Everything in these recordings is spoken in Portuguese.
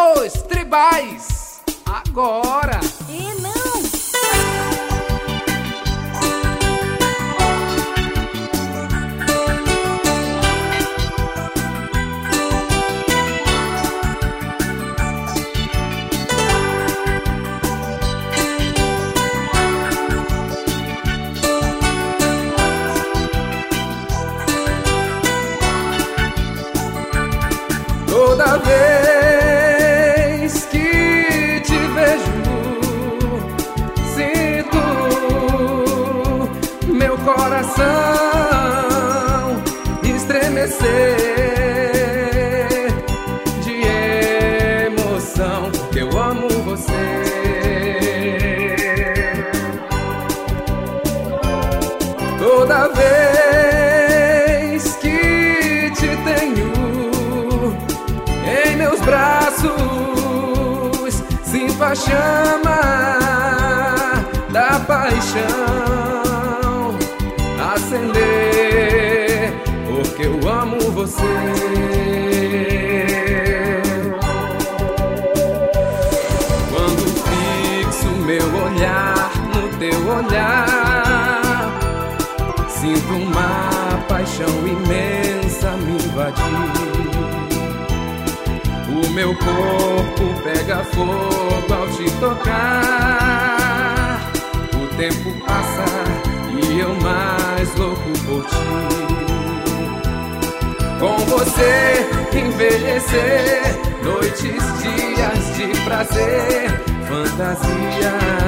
Os tribais, agora! Coração estremecer de emoção, porque eu amo você. Toda vez que te tenho em meus braços, sinto a chama da paixão acender, porque eu amo você. Quando fixo meu olhar no teu olhar, sinto uma paixão imensa me invadir. O meu corpo pega fogo ao te tocar. Louco por ti. Com você envelhecer, noites, dias de prazer, fantasias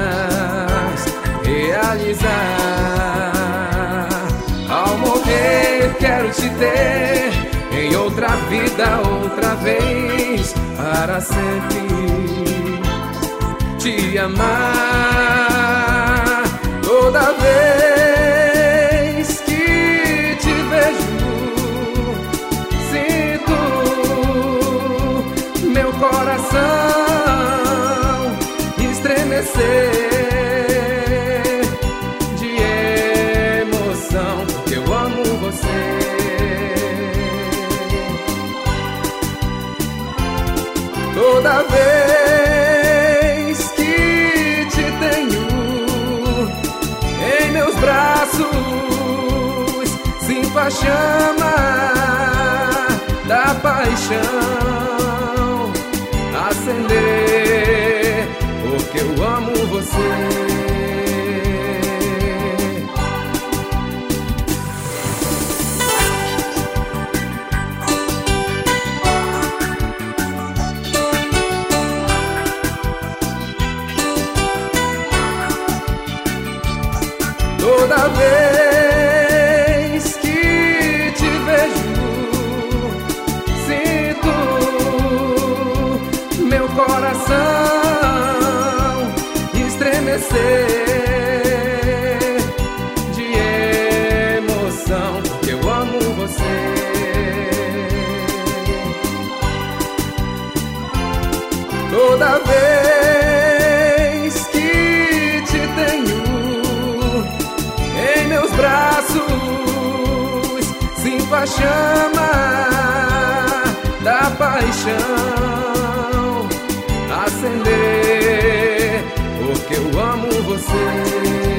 realizar. Ao morrer, quero te ter em outra vida, outra vez, para sempre te amar. Estremecer de emoção, eu amo você. Toda vez que te tenho em meus braços, sinto a chama da paixão acender, você. Toda vez de emoção, eu amo você. Toda vez que te tenho em meus braços, sinto a chama da paixão amo você.